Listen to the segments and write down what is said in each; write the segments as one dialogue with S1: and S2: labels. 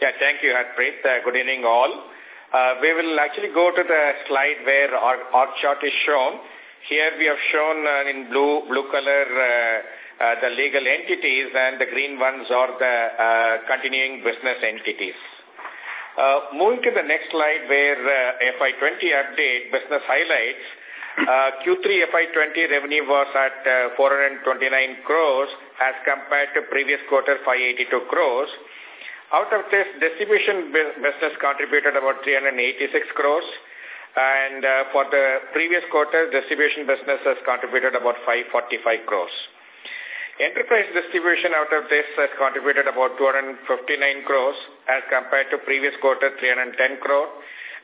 S1: Yeah, thank you, Harpreet. Uh, good evening, all. Uh, we will actually go to the slide where our, our chart is shown. Here we have shown uh, in blue blue color uh, uh, the legal entities and the green ones are the uh, continuing business entities. Uh, moving to the next slide where uh, FY20 update business highlights. Uh, Q3 FY20 revenue was at uh, 429 crores as compared to previous quarter 582 crores. Out of this, distribution business contributed about 386 crores. And uh, for the previous quarter, distribution business has contributed about 545 crores. Enterprise distribution out of this has contributed about 259 crores as compared to previous quarter 310 crore.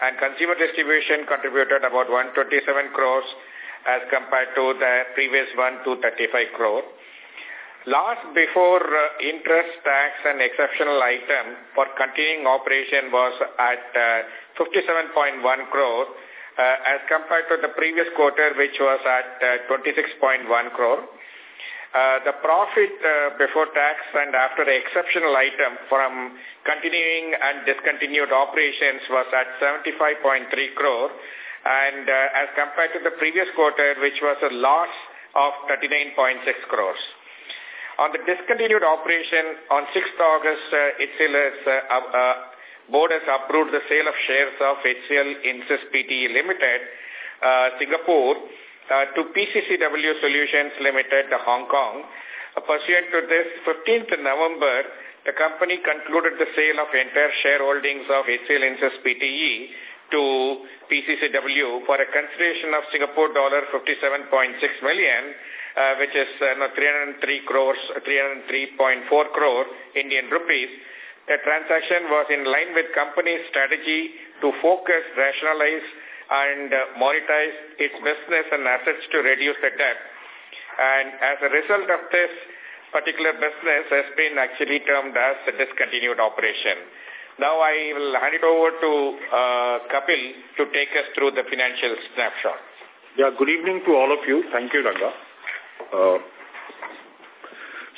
S1: And consumer distribution contributed about 127 crores as compared to the previous one, 235 crore. Loss before uh, interest, tax and exceptional item for continuing operation was at uh, 57.1 crore uh, as compared to the previous quarter which was at uh, 26.1 crore. Uh, the profit uh, before tax and after exceptional item from continuing and discontinued operations was at 75.3 crore and as compared to the previous quarter which was a loss of 39.6 crores. On the discontinued operation, on 6th August, uh, HCL has, uh, uh, board has approved the sale of shares of HCL Insys Pte Limited, uh, Singapore, uh, to PCCW Solutions Limited, Hong Kong. Uh, pursuant to this, 15th November, the company concluded the sale of entire shareholdings of HCL Insys Pte to PCCW for a consideration of Singapore dollar 57.6 million uh, which is uh, no, 303 crores, 303.4 crore Indian rupees. The transaction was in line with company's strategy to focus, rationalize, and uh, monetize its business and assets to reduce the debt. And as a result of this particular business has been actually termed as a discontinued operation. Now I will hand it over to uh, Kapil to take us through the financial snapshot.
S2: Yeah, good evening to all of you. Thank you, Ranga. Uh,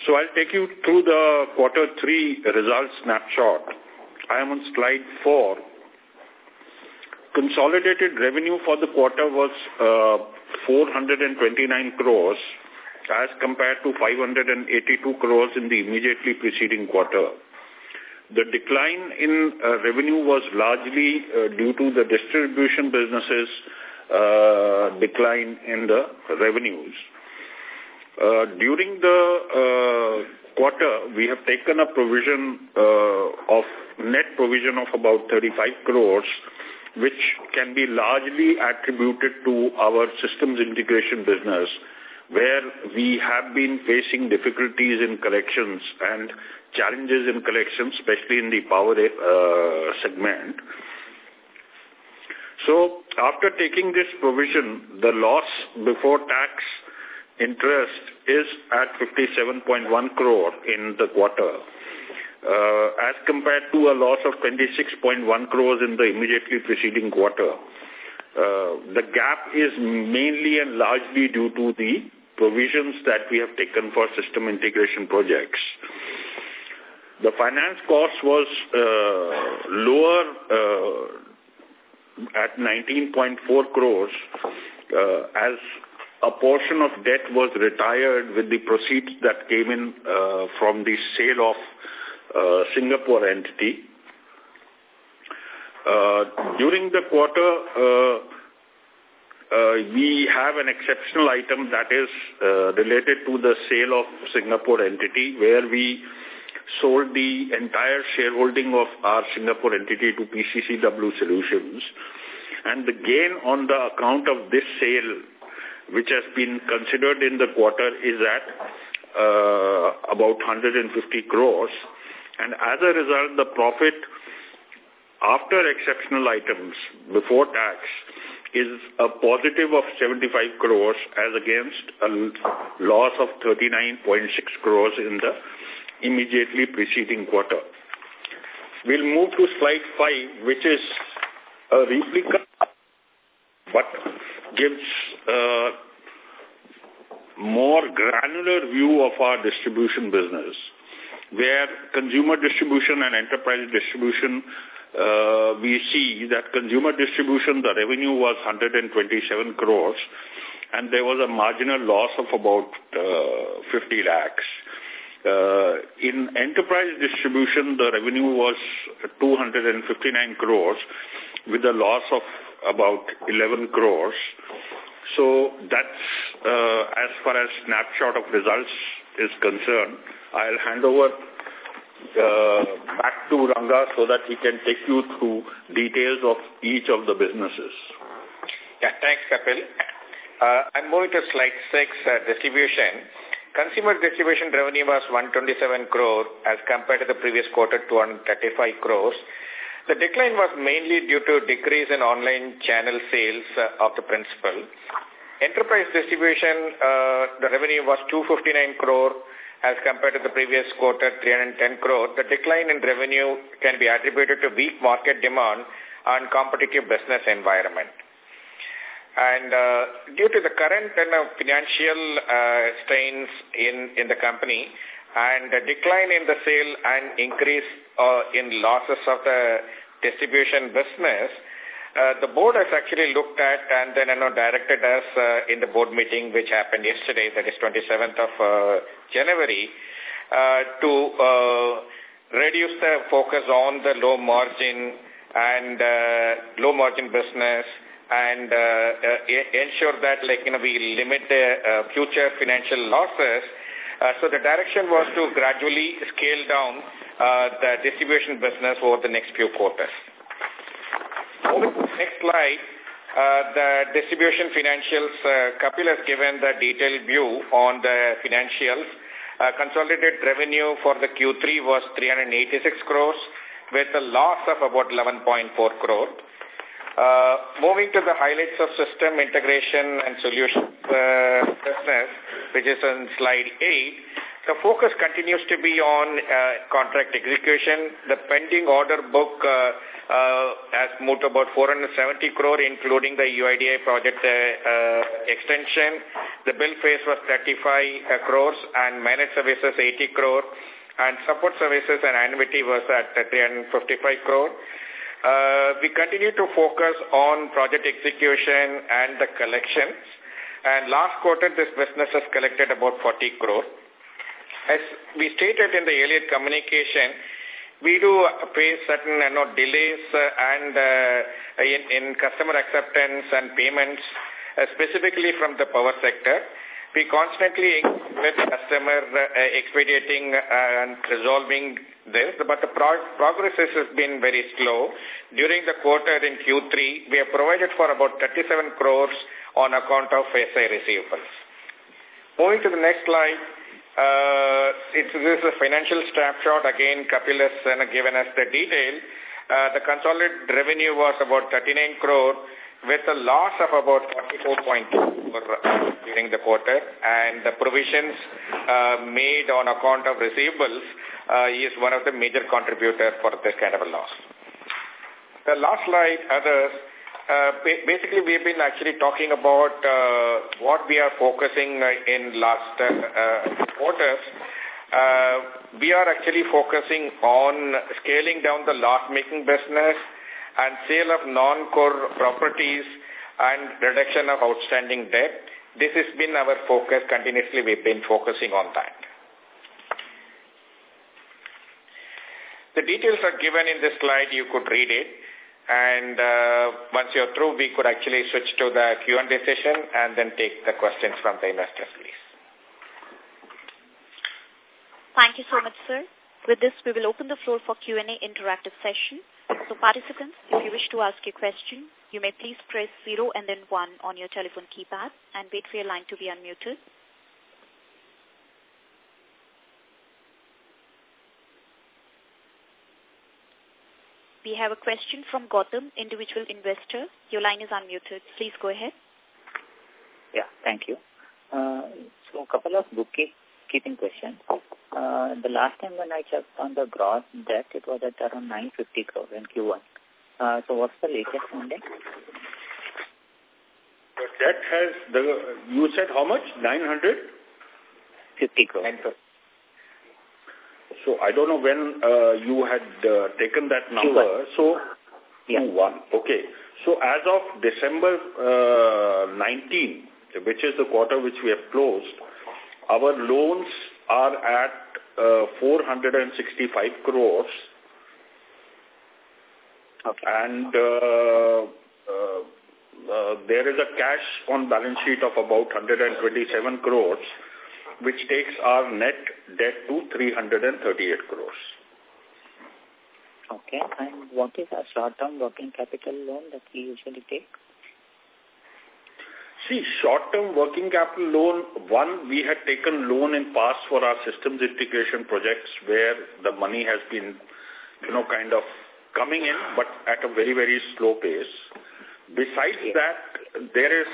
S2: so I'll take you through the quarter three results snapshot. I am on slide four. Consolidated revenue for the quarter was uh, 429 crores as compared to 582 crores in the immediately preceding quarter. The decline in uh, revenue was largely uh, due to the distribution businesses uh, decline in the revenues. Uh, during the uh, quarter, we have taken a provision uh, of net provision of about 35 crores, which can be largely attributed to our systems integration business, where we have been facing difficulties in collections and challenges in collections, especially in the power uh, segment. So after taking this provision, the loss before tax interest is at 57.1 crore in the quarter, uh, as compared to a loss of 26.1 crores in the immediately preceding quarter. Uh, the gap is mainly and largely due to the provisions that we have taken for system integration projects. The finance cost was uh, lower uh, at 19.4 crores uh, as a portion of debt was retired with the proceeds that came in uh, from the sale of uh, Singapore entity. Uh, during the quarter, uh, uh, we have an exceptional item that is uh, related to the sale of Singapore entity where we sold the entire shareholding of our Singapore entity to PCCW Solutions. And the gain on the account of this sale which has been considered in the quarter is at uh, about 150 crores. And as a result, the profit after exceptional items before tax is a positive of 75 crores as against a loss of 39.6 crores in the immediately preceding quarter. We'll move to slide 5, which is a replica but gives more granular view of our distribution business. where consumer distribution and enterprise distribution, uh, we see that consumer distribution, the revenue was 127 crores, and there was a marginal loss of about uh, 50 lakhs. Uh, in enterprise distribution, the revenue was 259 crores with a loss of about 11 crores. So that's uh, as far as snapshot of results is concerned. I'll hand over uh, back to Ranga so that he can take you through details of each of the businesses.
S1: Yeah, thanks, Kapil. Uh, I'm moving to slide 6, uh, distribution. Consumer distribution revenue was 127 crore as compared to the previous quarter 235 crores. The decline was mainly due to decrease in online channel sales uh, of the principal. Enterprise distribution, uh, the revenue was 259 crore as compared to the previous quarter 310 crore. The decline in revenue can be attributed to weak market demand and competitive business environment. And uh, due to the current uh, financial uh, strains in, in the company and the decline in the sale and increase uh, in losses of the distribution business, uh, the board has actually looked at and then you know, directed us uh, in the board meeting which happened yesterday, that is 27th of uh, January, uh, to uh, reduce the focus on the low margin and uh, low margin business and uh, uh, ensure that like you know we limit the uh, future financial losses. Uh, so the direction was to gradually scale down uh, the distribution business over the next few quarters. Next slide. Uh, the distribution financials, Kapil has given the detailed view on the financials. Consolidated revenue for the Q3 was 386 crores with a loss of about 11.4 crore. Uh, moving to the highlights of system integration and solution uh, business, which is on slide 8, the focus continues to be on uh, contract execution. The pending order book uh, uh, has moved about 470 crore, including the UIDAI project uh, extension. The bill phase was 35 uh, crores and managed services 80 crore and support services and annuity was at 355 crore. Uh, we continue to focus on project execution and the collections. And last quarter, this business has collected about 40 crore. As we stated in the earlier communication, we do face certain you know, delays uh, and uh, in, in customer acceptance and payments, uh, specifically from the power sector. We constantly with customer uh, expediting uh, and resolving this, but the pro progress has been very slow. During the quarter in Q3, we have provided for about 37 crores on account of SI receivables. Moving to the next slide, uh, it's, this is a financial snapshot. Again, Kapil has uh, given us the detail. Uh, the consolidated revenue was about 39 crore with a loss of about 44.2 during the quarter and the provisions uh, made on account of receivables uh, is one of the major contributor for this kind of a loss. The last slide, others, uh, basically we've been actually talking about uh, what we are focusing in last uh, uh, quarters. Uh, we are actually focusing on scaling down the loss-making business and sale of non-core properties and reduction of outstanding debt. This has been our focus. Continuously, we've been focusing on that. The details are given in this slide. You could read it. And uh, once you're through, we could actually switch to the Q&A session and then take the questions from the investors, please.
S3: Thank you so much, sir. With this, we will open the floor for Q&A interactive session. So participants, if you wish to ask a question, you may please press 0 and then 1 on your telephone keypad and wait for your line to be unmuted. We have a question from Gautam, individual investor. Your line is unmuted. Please go ahead.
S4: Yeah, thank you. Uh, so a couple of bookkeeping questions. Uh, the last time when I checked on the gross debt, it was at around 950 crore in Q1. Uh, so what's the latest funding?
S2: The debt has, the you said how much? 900?
S4: 50 crore.
S2: So I don't know when uh, you had uh, taken that number. Q1. So
S4: yeah.
S2: Q1. Okay. So as of December uh, 19, which is the quarter which we have closed, our loans are at uh, 465 crores.
S4: Okay.
S2: And uh, uh, uh, there is a cash on balance sheet of about 127 crores, which takes our net debt to 338 crores.
S4: Okay. And what is our short-term working capital loan that we usually take?
S2: See, short-term working capital loan, one, we had taken loan in past for our systems integration projects where the money has been, you know, kind of coming in, but at a very, very slow pace. Besides that, there is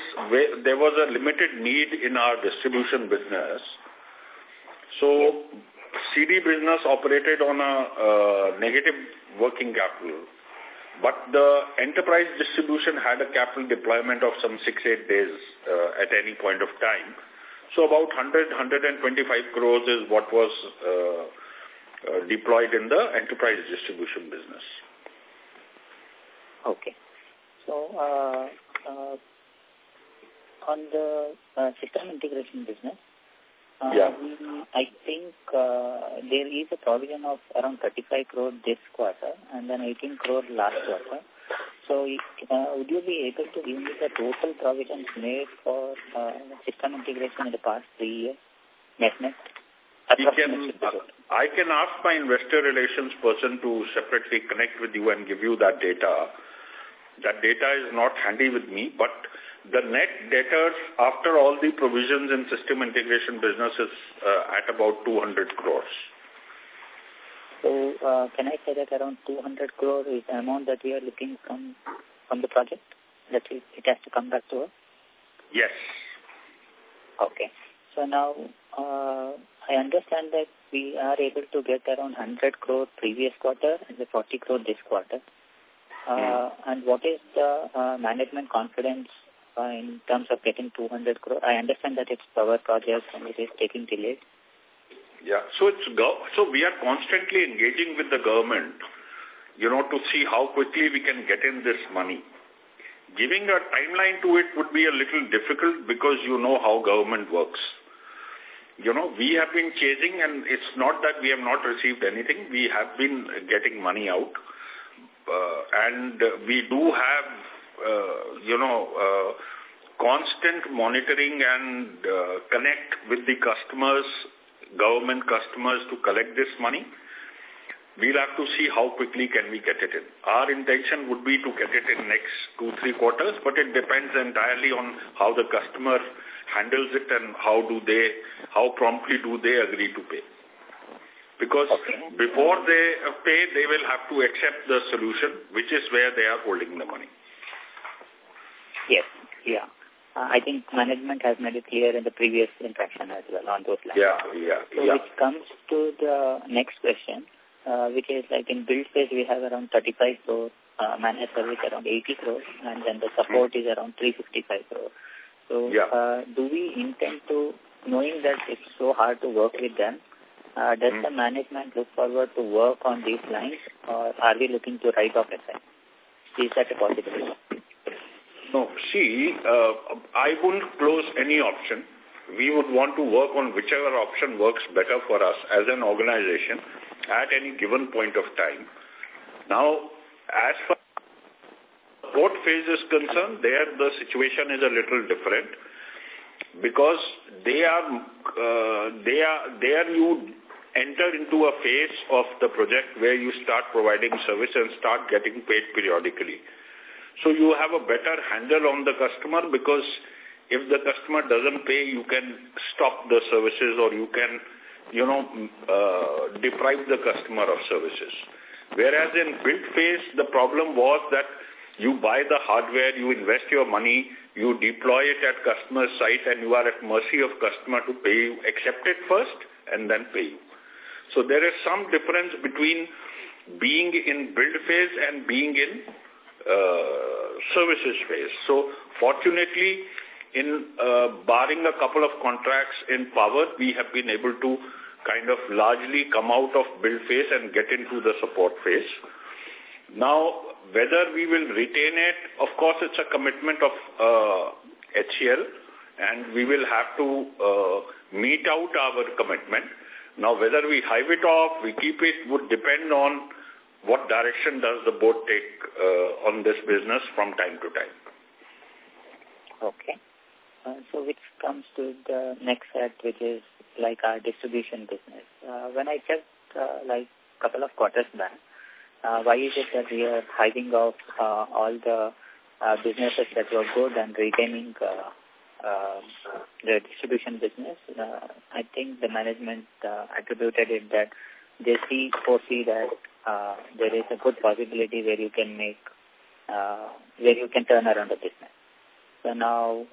S2: there was a limited need in our distribution business. So CD business operated on a uh, negative working capital. But the enterprise distribution had a capital deployment of some six, eight days uh, at any point of time. So about 100, 125 crores is what was uh, uh, deployed in the enterprise distribution business.
S4: Okay. So, uh, uh, on the uh, system integration business, uh,
S2: yeah.
S4: I think uh, there is a provision of around 35 crore this quarter and then 18 crore last quarter. So uh, would you be able to give me the total provisions made for uh, system integration in the past three years, net net?
S2: Can, I can ask my investor relations person to separately connect with you and give you that data. That data is not handy with me, but the net debtors after all the provisions in system integration business is uh, at about 200 crores.
S4: So uh, can I say that around 200 crore is the amount that we are looking from from the project? That it, it has to come back to us?
S2: Yes.
S4: Okay. So now uh, I understand that we are able to get around 100 crore previous quarter and the 40 crore this quarter. Uh, mm. And what is the uh, management confidence uh, in terms of getting 200 crore? I understand that it's power projects and it is taking delays.
S2: Yeah, so it's so we are constantly engaging with the government, you know, to see how quickly we can get in this money. Giving a timeline to it would be a little difficult because you know how government works. You know, we have been chasing and it's not that we have not received anything. We have been getting money out. Uh, and we do have uh, you know, uh, constant monitoring and connect with the customers, government customers to collect this money. We'll have to see how quickly can we get it in. Our intention would be to get it in next two, three quarters, but it depends entirely on how the customer handles it and how do they, how promptly do they agree to pay. Because okay. before they pay, they will have to accept the solution, which is where they are holding the money.
S4: Yes, yeah. Uh, I think management has made it clear in the previous interaction as well on those lines.
S2: Yeah, yeah,
S4: so
S2: yeah.
S4: Which comes to the next question, uh, which is like in build phase we have around 35 crore, uh, managed service around 80 crore, and then the support is around 355 crore. So
S2: yeah.
S4: uh, do we intend to, knowing that it's so hard to work with them, uh, does mm. the management look forward to work on these lines, or are we looking to write off asset? Is that a possibility?
S2: No, see, uh, I wouldn't close any option. We would want to work on whichever option works better for us as an organization at any given point of time. Now, as far as what phase is concerned, there the situation is a little different because they are, uh, they are, there you enter into a phase of the project where you start providing service and start getting paid periodically. So you have a better handle on the customer because if the customer doesn't pay, you can stop the services or you can, you know, uh, deprive the customer of services. Whereas in build phase, the problem was that you buy the hardware, you invest your money, you deploy it at customer site and you are at mercy of customer to pay you, accept it first and then pay you. So there is some difference between being in build phase and being in uh, services phase. So fortunately, in uh, barring a couple of contracts in power, we have been able to kind of largely come out of build phase and get into the support phase. Now, whether we will retain it, of course, it's a commitment of uh, HCL, and we will have to uh, meet out our commitment. Now, whether we hive it off, we keep it, would depend on what direction does the board take uh, on this business from time to time.
S4: Okay. Uh, so which comes to the next set, which is like our distribution business. Uh, when I checked uh, like a couple of quarters back, uh, why is it that we are hiving off uh, all the uh, businesses that were good and retaining uh, uh, the distribution business? Uh, I think the management uh, attributed it that they see, foresee that uh, there is a good possibility where you can make, uh, where you can turn around the business. So now,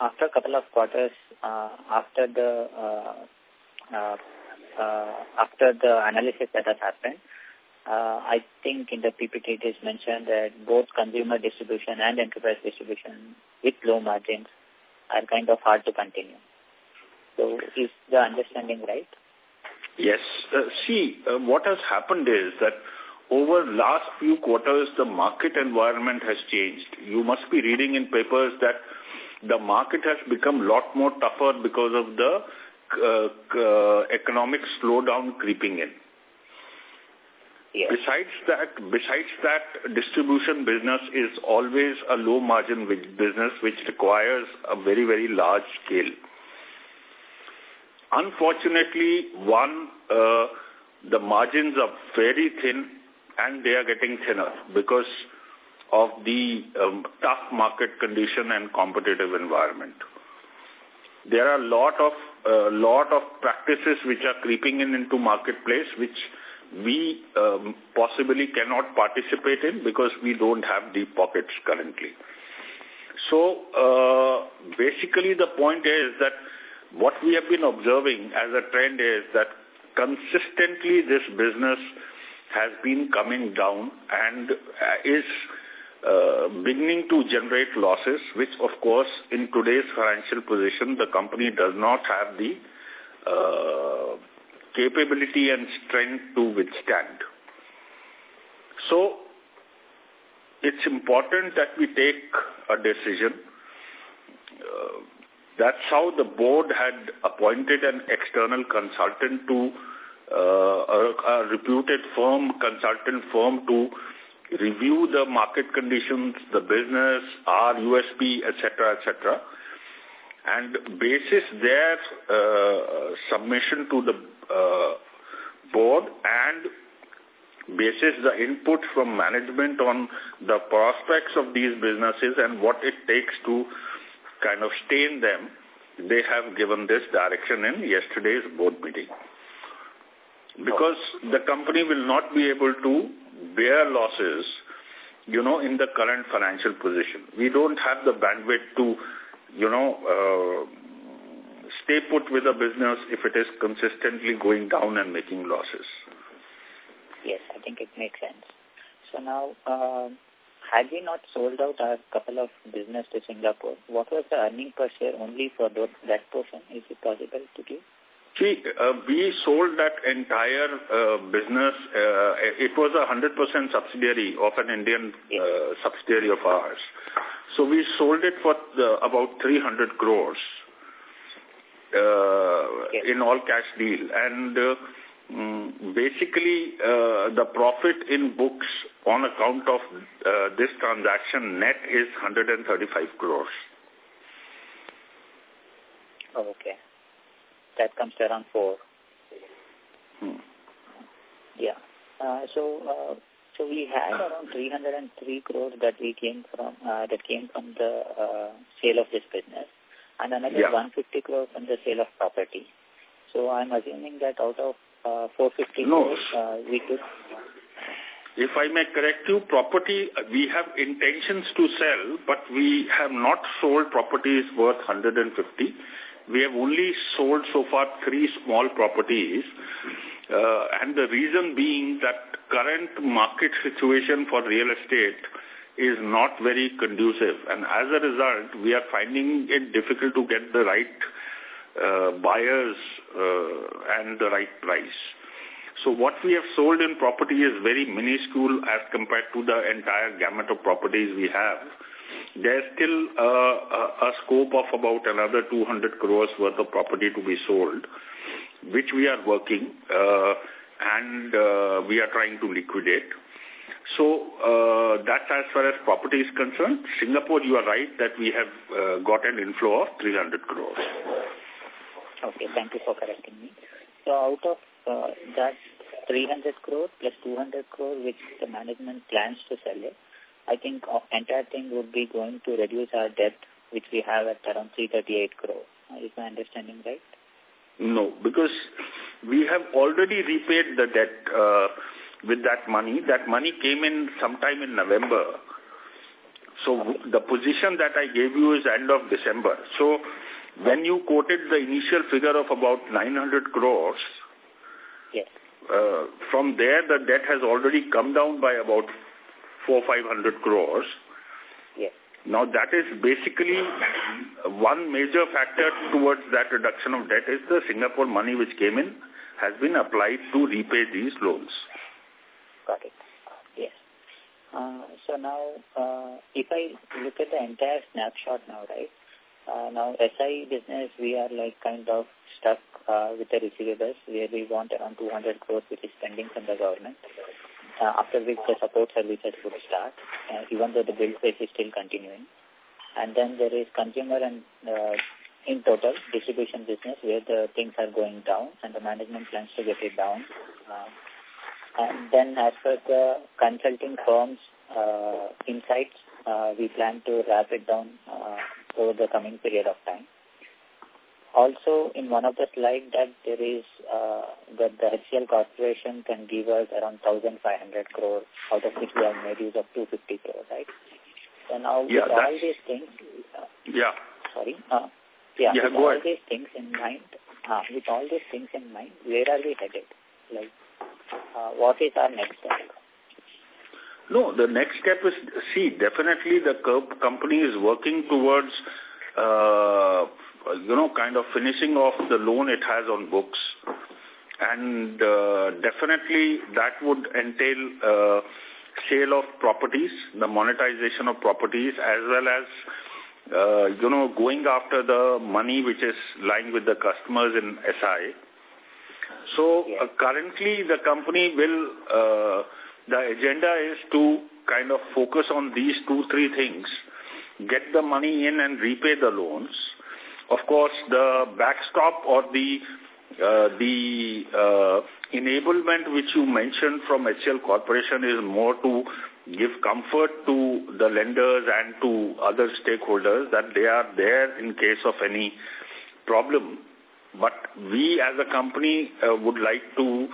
S4: after a couple of quarters, uh, after the uh, uh, uh, after the analysis that has happened, uh, I think in the PPT it is mentioned that both consumer distribution and enterprise distribution with low margins are kind of hard to continue. So is the understanding right?
S2: Yes. Uh, see, uh, what has happened is that over last few quarters, the market environment has changed. You must be reading in papers that the market has become a lot more tougher because of the uh, uh, economic slowdown creeping in.
S4: Yes.
S2: Besides that, besides that, distribution business is always a low margin business which requires a very, very large scale. Unfortunately, one, uh, the margins are very thin and they are getting thinner because of the um, tough market condition and competitive environment. There are a lot of uh, lot of practices which are creeping in into marketplace which we um, possibly cannot participate in because we don't have deep pockets currently. So uh, basically the point is that what we have been observing as a trend is that consistently this business has been coming down and is uh, beginning to generate losses, which of course in today's financial position the company does not have the uh, capability and strength to withstand. So it's important that we take a decision. Uh, that's how the board had appointed an external consultant to uh, a, a reputed firm, consultant firm to review the market conditions, the business, our USP, etc., etc., and basis their uh, submission to the uh, board and basis the input from management on the prospects of these businesses and what it takes to kind of stay in them, they have given this direction in yesterday's board meeting. Because the company will not be able to bear losses, you know, in the current financial position. We don't have the bandwidth to, you know, uh, stay put with a business if it is consistently going down and making losses.
S4: Yes, I think it makes sense. So now, uh, had we not sold out a couple of business to Singapore, what was the earning per share only for that portion? Is it possible to give?
S2: See, uh, we sold that entire uh, business. Uh, it was a 100% subsidiary of an Indian uh, subsidiary of ours. So we sold it for the, about 300 crores uh, in all cash deal. And uh, mm, basically, uh, the profit in books on account of uh, this transaction net is 135 crores.
S4: Oh, okay that comes to around four.
S2: Hmm.
S4: Yeah. Uh, so, uh, so we had around 303 crores that we came from, uh, that came from the uh, sale of this business, and another
S2: yeah.
S4: 150 crores from the sale of property. So I'm assuming that out of uh, 450
S2: no.
S4: crores, uh, we could.
S2: If I may correct you, property, we have intentions to sell, but we have not sold properties worth 150 we have only sold so far three small properties. Uh, and the reason being that current market situation for real estate is not very conducive. And as a result, we are finding it difficult to get the right uh, buyers uh, and the right price. So what we have sold in property is very minuscule as compared to the entire gamut of properties we have. There's still a, a, a scope of about another 200 crores worth of property to be sold, which we are working uh, and uh, we are trying to liquidate. So uh, that's as far as property is concerned. Singapore, you are right that we have uh, got an inflow of 300 crores.
S4: Okay, thank you for correcting me. So out of uh, that 300 crore plus 200 crore which the management plans to sell it, I think entire thing would be going to reduce our debt which we have at around 338 crore. Is my understanding right?
S2: No, because we have already repaid the debt uh, with that money. That money came in sometime in November. So the position that I gave you is end of December. So when you quoted the initial figure of about 900 crores,
S4: yes.
S2: Uh, from there the debt has already come down by about 4 500 crores.
S4: Yes.
S2: Now that is basically one major factor towards that reduction of debt is the Singapore money which came in has been applied to repay these loans.
S4: Got it. Yes. Uh, so now, uh, if I look at the entire snapshot now, right, uh, now, SI business, we are like kind of stuck uh, with the receivables where we want around 200 crores which is pending from the government. Uh, after which the support services would start, uh, even though the build phase is still continuing. And then there is consumer and uh, in total distribution business where the things are going down and the management plans to get it down. Uh, and then as per the consulting firms uh, insights, uh, we plan to wrap it down uh, over the coming period of time. Also, in one of the slides that there is uh, that the HCL Corporation can give us around 1,500 crore, out of which we have made use of 250 crore, right? So now
S2: yeah,
S4: with all these things...
S2: Uh, yeah.
S4: Sorry. Uh, yeah,
S2: yeah,
S4: with
S2: all
S4: ahead. these things in mind, uh, with all these things in mind, where are we headed? Like, uh, what is our next step?
S2: No, the next step is, see, definitely the company is working towards, uh, you know, kind of finishing off the loan it has on books. And uh, definitely that would entail uh, sale of properties, the monetization of properties, as well as, uh, you know, going after the money which is lying with the customers in SI. So uh, currently the company will... Uh, the agenda is to kind of focus on these two, three things, get the money in and repay the loans. Of course, the backstop or the uh, the uh, enablement which you mentioned from HCL Corporation is more to give comfort to the lenders and to other stakeholders that they are there in case of any problem. But we as a company uh, would like to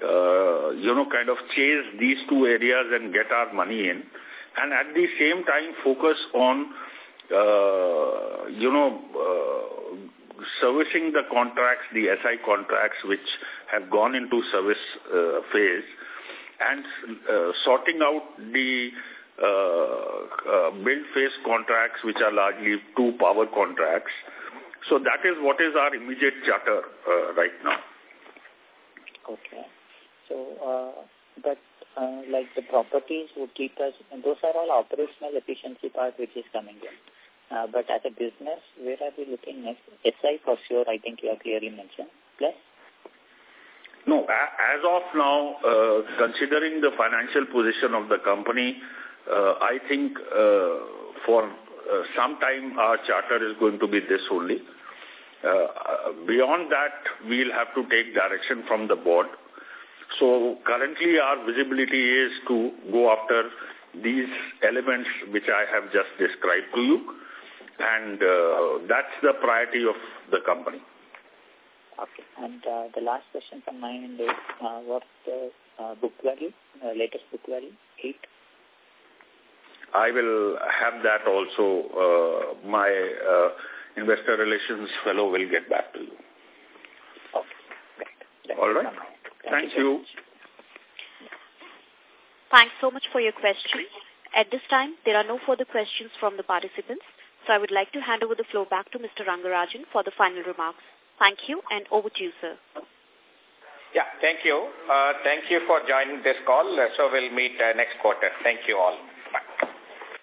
S2: uh, you know, kind of chase these two areas and get our money in. And at the same time, focus on, uh, you know, uh, servicing the contracts, the SI contracts which have gone into service uh, phase and uh, sorting out the uh, uh, build phase contracts which are largely two power contracts. So that is what is our immediate charter uh, right now.
S4: Okay. So, uh, but uh, like the properties would keep us, those are all operational efficiency part which is coming in. Uh, but as a business, where are we looking next? SI for sure, I think you have clearly mentioned. Plus?
S2: No, as of now, uh, considering the financial position of the company, uh, I think uh, for uh, some our charter is going to be this only. Uh, beyond that, we'll have to take direction from the board. So currently our visibility is to go after these elements which I have just described to you. And uh, that's the priority of the company.
S4: Okay. And uh, the last question from my end is, uh, what's the uh, book value, uh, latest book value, 8?
S2: I will have that also. Uh, my uh, investor relations fellow will get back to you.
S4: Okay. Great.
S2: All right. Thank, Thank you. you.
S3: Thanks so much for your question. At this time, there are no further questions from the participants. So I would like to hand over the floor back to Mr. Rangarajan for the final remarks. Thank you, and over to you, sir.
S1: Yeah, thank you. Uh, thank you for joining this call. So we'll meet uh, next quarter. Thank you all.